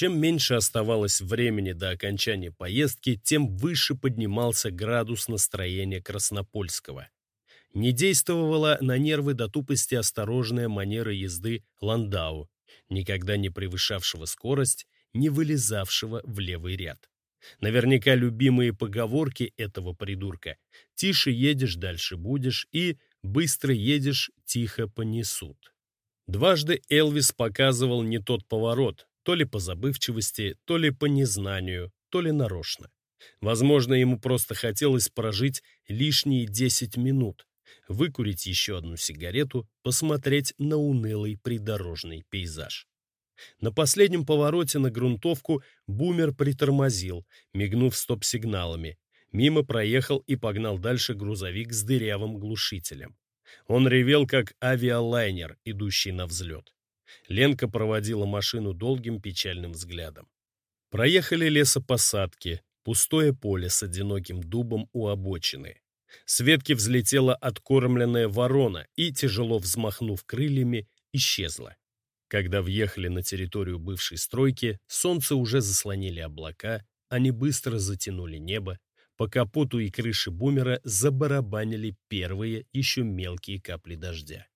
Чем меньше оставалось времени до окончания поездки, тем выше поднимался градус настроения Краснопольского. Не действовала на нервы до тупости осторожная манера езды Ландау, никогда не превышавшего скорость, не вылезавшего в левый ряд. Наверняка любимые поговорки этого придурка «тише едешь, дальше будешь» и «быстро едешь, тихо понесут». Дважды Элвис показывал не тот поворот, то ли по забывчивости, то ли по незнанию, то ли нарочно. Возможно, ему просто хотелось прожить лишние 10 минут, выкурить еще одну сигарету, посмотреть на унылый придорожный пейзаж. На последнем повороте на грунтовку бумер притормозил, мигнув стоп-сигналами. Мимо проехал и погнал дальше грузовик с дырявым глушителем. Он ревел, как авиалайнер, идущий на взлет. Ленка проводила машину долгим печальным взглядом. Проехали лесопосадки, пустое поле с одиноким дубом у обочины. С ветки взлетела откормленная ворона и, тяжело взмахнув крыльями, исчезла. Когда въехали на территорию бывшей стройки, солнце уже заслонили облака, они быстро затянули небо, по капоту и крыше бумера забарабанили первые еще мелкие капли дождя.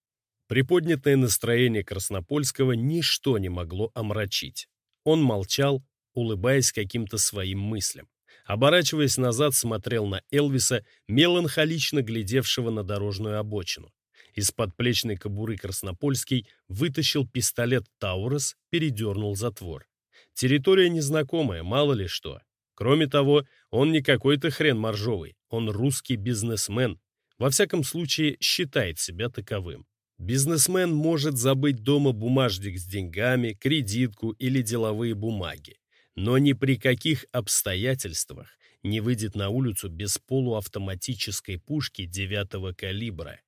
Приподнятое настроение Краснопольского ничто не могло омрачить. Он молчал, улыбаясь каким-то своим мыслям. Оборачиваясь назад, смотрел на Элвиса, меланхолично глядевшего на дорожную обочину. Из-под плечной кобуры Краснопольский вытащил пистолет «Таурос», передернул затвор. Территория незнакомая, мало ли что. Кроме того, он не какой-то хрен моржовый, он русский бизнесмен. Во всяком случае, считает себя таковым. Бизнесмен может забыть дома бумажник с деньгами, кредитку или деловые бумаги, но ни при каких обстоятельствах не выйдет на улицу без полуавтоматической пушки девятого калибра.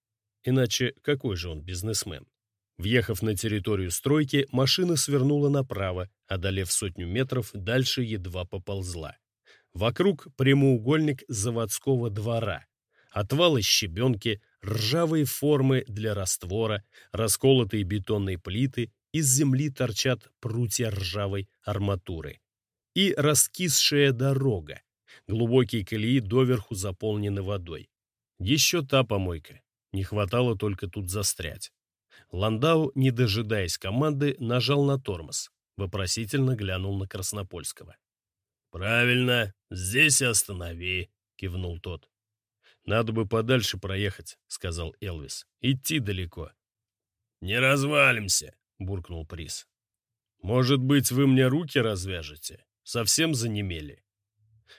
Иначе какой же он бизнесмен? Въехав на территорию стройки, машина свернула направо, одолев сотню метров, дальше едва поползла. Вокруг прямоугольник заводского двора, отвалы щебенки, ржавые формы для раствора, расколотые бетонные плиты, из земли торчат прутья ржавой арматуры. И раскисшая дорога. Глубокие колеи доверху заполнены водой. Еще та помойка. Не хватало только тут застрять. Ландау, не дожидаясь команды, нажал на тормоз. Вопросительно глянул на Краснопольского. «Правильно, здесь останови», — кивнул тот. «Надо бы подальше проехать», — сказал Элвис. «Идти далеко». «Не развалимся», — буркнул Приз. «Может быть, вы мне руки развяжете? Совсем занемели?»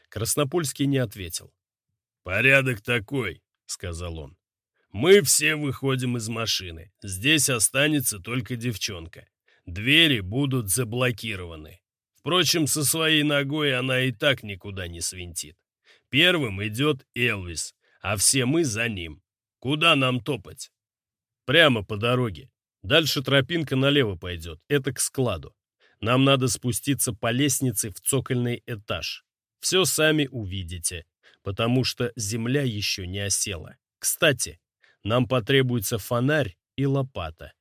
Краснопольский не ответил. «Порядок такой», — сказал он. «Мы все выходим из машины. Здесь останется только девчонка. Двери будут заблокированы. Впрочем, со своей ногой она и так никуда не свинтит. Первым идет Элвис, а все мы за ним. Куда нам топать? Прямо по дороге. Дальше тропинка налево пойдет, это к складу. Нам надо спуститься по лестнице в цокольный этаж. Все сами увидите, потому что земля еще не осела. Кстати, нам потребуется фонарь и лопата.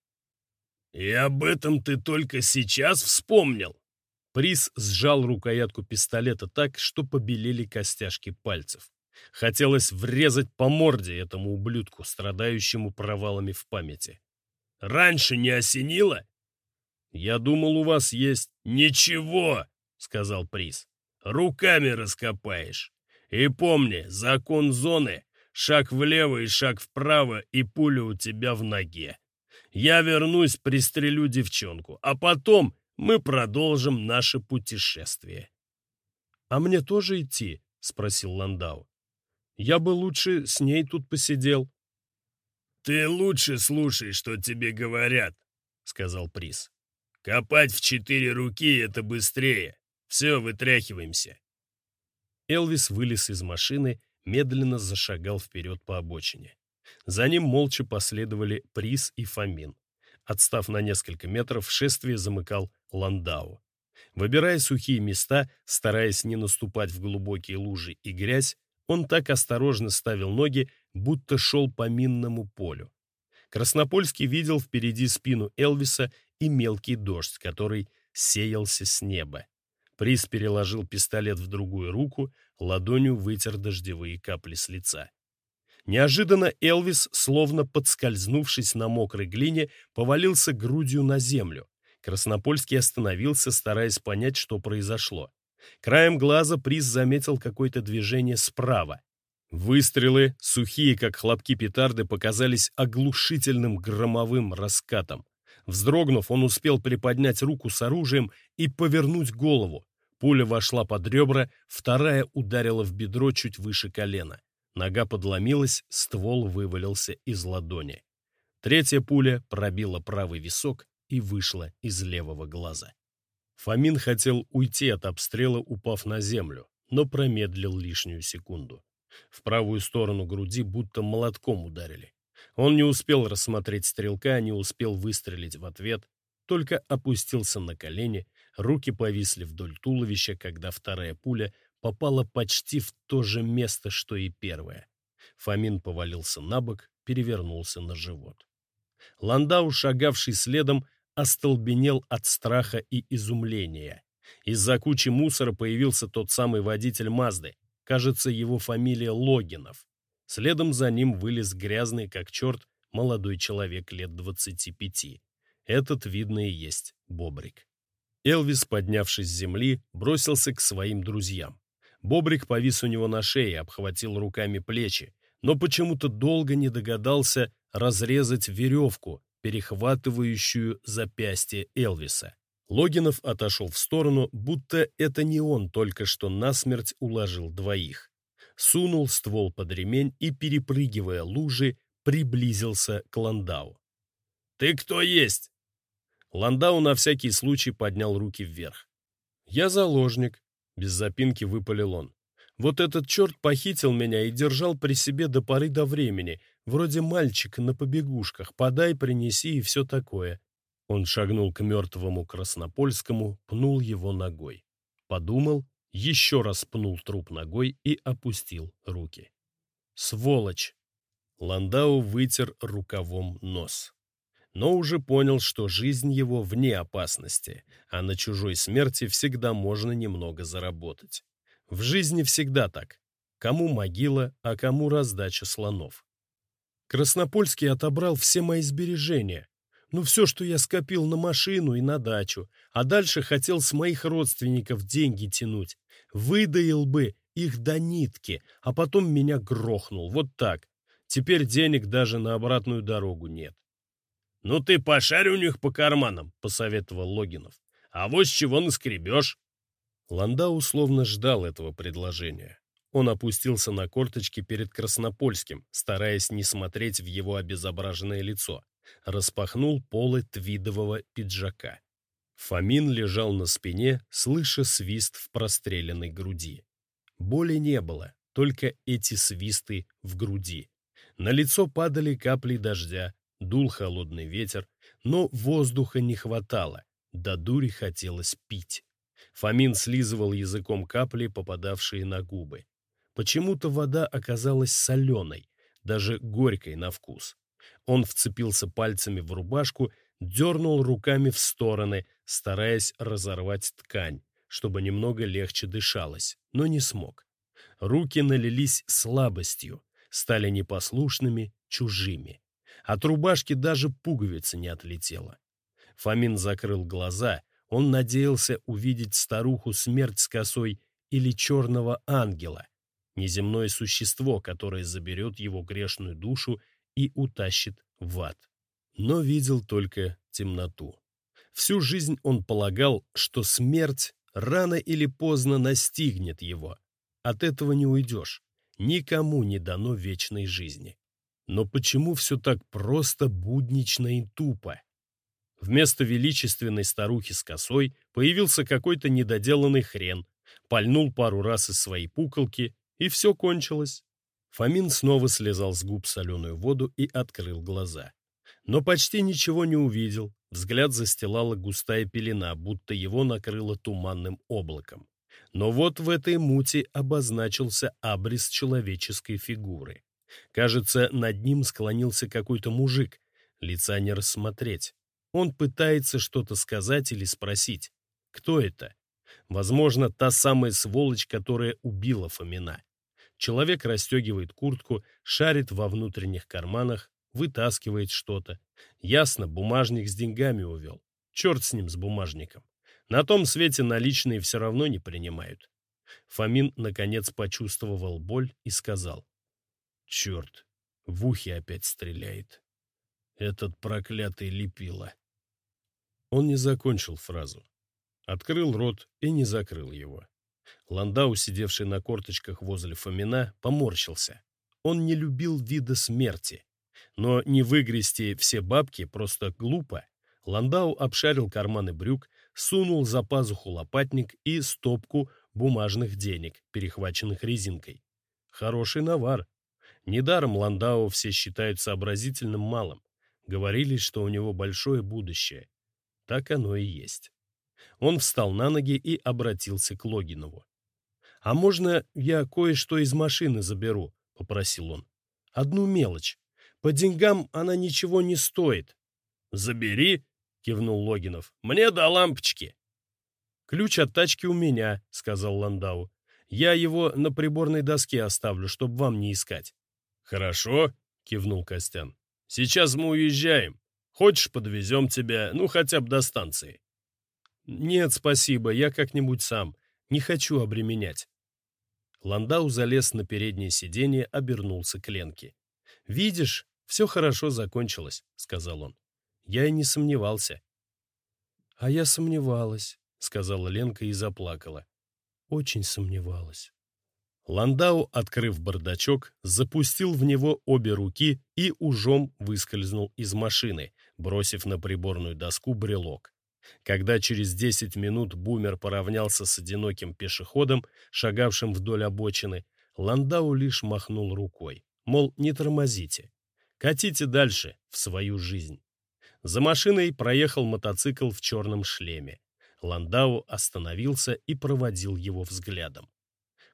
«И об этом ты только сейчас вспомнил?» Приз сжал рукоятку пистолета так, что побелели костяшки пальцев. Хотелось врезать по морде этому ублюдку, страдающему провалами в памяти. «Раньше не осенило?» «Я думал, у вас есть...» «Ничего!» — сказал Приз. «Руками раскопаешь. И помни, закон зоны — шаг влево и шаг вправо, и пуля у тебя в ноге. Я вернусь, пристрелю девчонку, а потом мы продолжим наше путешествие». «А мне тоже идти?» — спросил Ландау. Я бы лучше с ней тут посидел. «Ты лучше слушай, что тебе говорят», — сказал Приз. «Копать в четыре руки — это быстрее. Все, вытряхиваемся». Элвис вылез из машины, медленно зашагал вперед по обочине. За ним молча последовали Приз и Фомин. Отстав на несколько метров, шествие замыкал Ландау. Выбирая сухие места, стараясь не наступать в глубокие лужи и грязь, он так осторожно ставил ноги, будто шел по минному полю. Краснопольский видел впереди спину Элвиса и мелкий дождь, который сеялся с неба. Приз переложил пистолет в другую руку, ладонью вытер дождевые капли с лица. Неожиданно Элвис, словно подскользнувшись на мокрой глине, повалился грудью на землю. Краснопольский остановился, стараясь понять, что произошло. Краем глаза приз заметил какое-то движение справа. Выстрелы, сухие, как хлопки петарды, показались оглушительным громовым раскатом. Вздрогнув, он успел приподнять руку с оружием и повернуть голову. Пуля вошла под ребра, вторая ударила в бедро чуть выше колена. Нога подломилась, ствол вывалился из ладони. Третья пуля пробила правый висок и вышла из левого глаза. Фомин хотел уйти от обстрела, упав на землю, но промедлил лишнюю секунду. В правую сторону груди будто молотком ударили. Он не успел рассмотреть стрелка, не успел выстрелить в ответ, только опустился на колени, руки повисли вдоль туловища, когда вторая пуля попала почти в то же место, что и первая. Фомин повалился на бок, перевернулся на живот. Ландау, шагавший следом, остолбенел от страха и изумления. Из-за кучи мусора появился тот самый водитель Мазды. Кажется, его фамилия Логинов. Следом за ним вылез грязный, как черт, молодой человек лет двадцати пяти. Этот, видно, и есть Бобрик. Элвис, поднявшись с земли, бросился к своим друзьям. Бобрик повис у него на шее, обхватил руками плечи, но почему-то долго не догадался разрезать веревку, перехватывающую запястье Элвиса. Логинов отошел в сторону, будто это не он только что насмерть уложил двоих. Сунул ствол под ремень и, перепрыгивая лужи, приблизился к Ландау. «Ты кто есть?» Ландау на всякий случай поднял руки вверх. «Я заложник», — без запинки выпалил он. «Вот этот черт похитил меня и держал при себе до поры до времени, вроде мальчика на побегушках, подай, принеси и все такое». Он шагнул к мертвому Краснопольскому, пнул его ногой. Подумал, еще раз пнул труп ногой и опустил руки. «Сволочь!» Ландау вытер рукавом нос но уже понял, что жизнь его вне опасности, а на чужой смерти всегда можно немного заработать. В жизни всегда так. Кому могила, а кому раздача слонов. Краснопольский отобрал все мои сбережения. Ну, все, что я скопил на машину и на дачу, а дальше хотел с моих родственников деньги тянуть. Выдаил бы их до нитки, а потом меня грохнул. Вот так. Теперь денег даже на обратную дорогу нет. «Ну ты пошарь у них по карманам», — посоветовал Логинов. «А вот с чего наскребешь». Ланда условно ждал этого предложения. Он опустился на корточки перед Краснопольским, стараясь не смотреть в его обезображенное лицо. Распахнул полы твидового пиджака. Фомин лежал на спине, слыша свист в простреленной груди. Боли не было, только эти свисты в груди. На лицо падали капли дождя, Дул холодный ветер, но воздуха не хватало, до дури хотелось пить. Фомин слизывал языком капли, попадавшие на губы. Почему-то вода оказалась соленой, даже горькой на вкус. Он вцепился пальцами в рубашку, дернул руками в стороны, стараясь разорвать ткань, чтобы немного легче дышалось, но не смог. Руки налились слабостью, стали непослушными, чужими. От рубашки даже пуговица не отлетела. Фомин закрыл глаза. Он надеялся увидеть старуху смерть с косой или черного ангела, неземное существо, которое заберет его грешную душу и утащит в ад. Но видел только темноту. Всю жизнь он полагал, что смерть рано или поздно настигнет его. От этого не уйдешь. Никому не дано вечной жизни. Но почему все так просто, буднично и тупо? Вместо величественной старухи с косой появился какой-то недоделанный хрен, пальнул пару раз из своей пуколки, и все кончилось. Фомин снова слезал с губ соленую воду и открыл глаза. Но почти ничего не увидел, взгляд застилала густая пелена, будто его накрыло туманным облаком. Но вот в этой мути обозначился абрис человеческой фигуры. Кажется, над ним склонился какой-то мужик. Лица не рассмотреть. Он пытается что-то сказать или спросить. Кто это? Возможно, та самая сволочь, которая убила Фомина. Человек расстегивает куртку, шарит во внутренних карманах, вытаскивает что-то. Ясно, бумажник с деньгами увел. Черт с ним, с бумажником. На том свете наличные все равно не принимают. Фомин, наконец, почувствовал боль и сказал. «Черт, в ухе опять стреляет. Этот проклятый лепила». Он не закончил фразу. Открыл рот и не закрыл его. Ландау, сидевший на корточках возле Фомина, поморщился. Он не любил вида смерти. Но не выгрести все бабки просто глупо. Ландау обшарил карманы брюк, сунул за пазуху лопатник и стопку бумажных денег, перехваченных резинкой. Хороший навар. Недаром Ландау все считают сообразительным малым. Говорили, что у него большое будущее. Так оно и есть. Он встал на ноги и обратился к Логинову. «А можно я кое-что из машины заберу?» — попросил он. «Одну мелочь. По деньгам она ничего не стоит». «Забери», — кивнул Логинов. «Мне до лампочки». «Ключ от тачки у меня», — сказал Ландау. «Я его на приборной доске оставлю, чтобы вам не искать». «Хорошо», — кивнул Костян. «Сейчас мы уезжаем. Хочешь, подвезем тебя, ну, хотя бы до станции?» «Нет, спасибо, я как-нибудь сам. Не хочу обременять». Ландау залез на переднее сиденье, обернулся к Ленке. «Видишь, все хорошо закончилось», — сказал он. «Я и не сомневался». «А я сомневалась», — сказала Ленка и заплакала. «Очень сомневалась». Ландау, открыв бардачок, запустил в него обе руки и ужом выскользнул из машины, бросив на приборную доску брелок. Когда через 10 минут бумер поравнялся с одиноким пешеходом, шагавшим вдоль обочины, Ландау лишь махнул рукой, мол, не тормозите, катите дальше, в свою жизнь. За машиной проехал мотоцикл в черном шлеме. Ландау остановился и проводил его взглядом.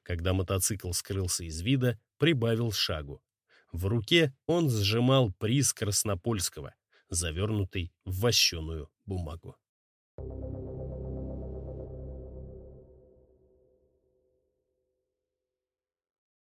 Когда мотоцикл скрылся из вида, прибавил шагу. В руке он сжимал приз Краснопольского, завернутый в вощеную бумагу. you